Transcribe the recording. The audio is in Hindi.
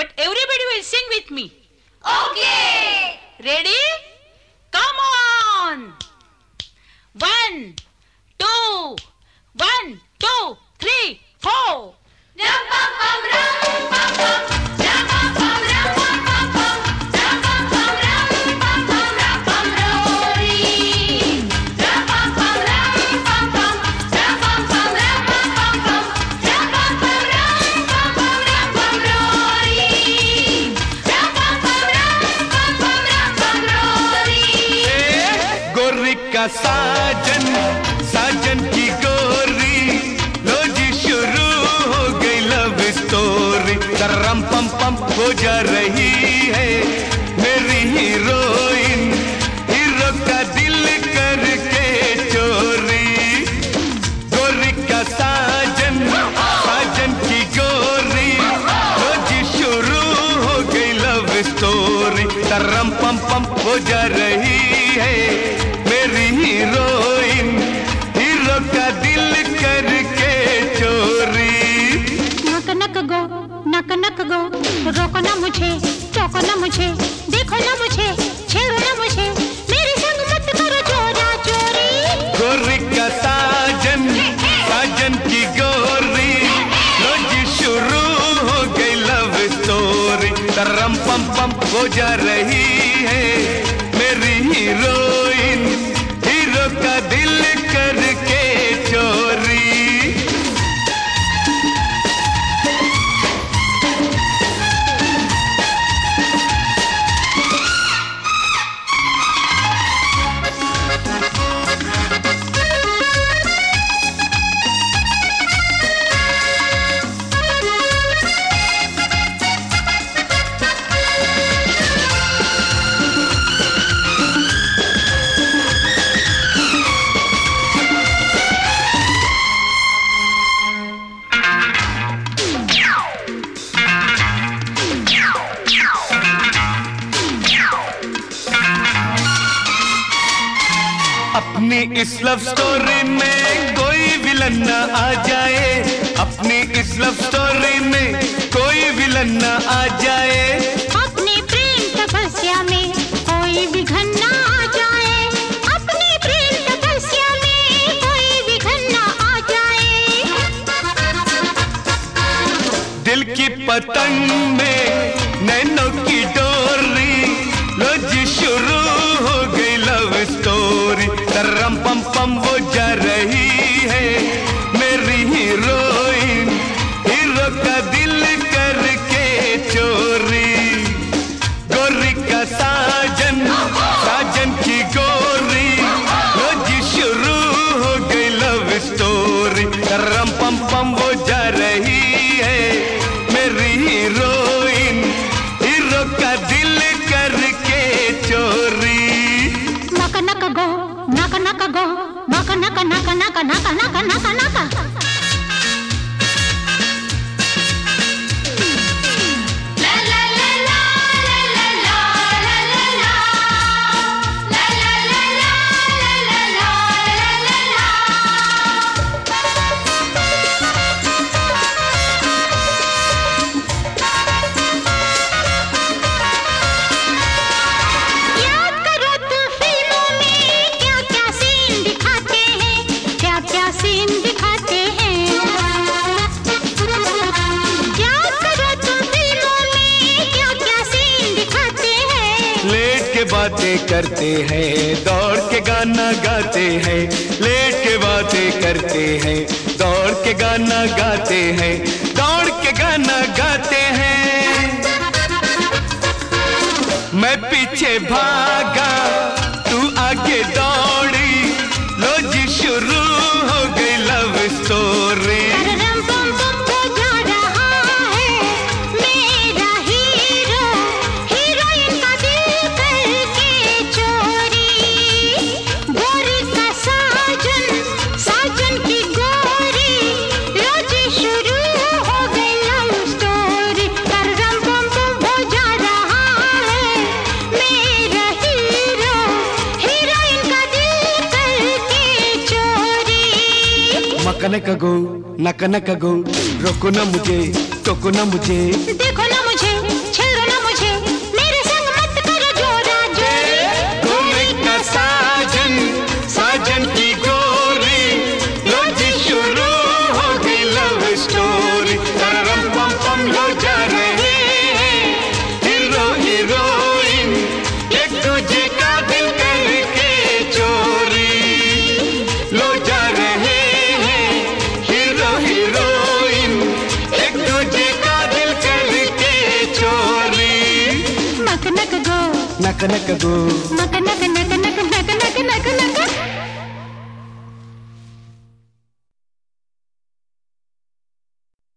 but everybody will sing with me. Okay. Ready? Come on! One, two, one, two, three, का साजन साजन की गोरी। लो जी, शुरू हो गई लव स्टोरी करम पम पम हो जा रही है मेरी हीरो चोरी। गोरी का साजन साजन की गोरी। शुरू हो गई पम पम हो जा रही रोको ना मुझे टोको ना मुझे देखो ना मुझे छेड़ो ना मुझे मेरे संग मत करो चोरा चोरी। गोरी का साजन साजन की गोरी लो जी शुरू हो गई लव स्टोरी तरम पम पम हो जा रही है मेरी हीरोइन। अपनी इस लव स्टोरी में कोई विलन न आ जाए। अपनी इस लव स्टोरी में कोई विलन न आ जाए। अपने प्रेम तपस्या में कोई विघन ना आ जाए। अपने प्रेम तपस्या में कोई विघन ना आ जाए। दिल की पतंग में पम पम वो जा रही है। मेरी हीरोइन, हीरो का दिल करके चोरी। नक नक गो, नक नक गो नक नक नक नक नक नक नक नक। लेट के बातें करते हैं, दौड़ के गाना गाते हैं, लेट के बातें करते हैं, दौड़ के गाना गाते हैं, दौड़ के गाना गाते हैं। मैं पीछे भागा नकनक गो नकनक गो रोको ना मुझे टोको ना मुझे। देखो ನಕ ನಕಗೋ ನಕ ನಕ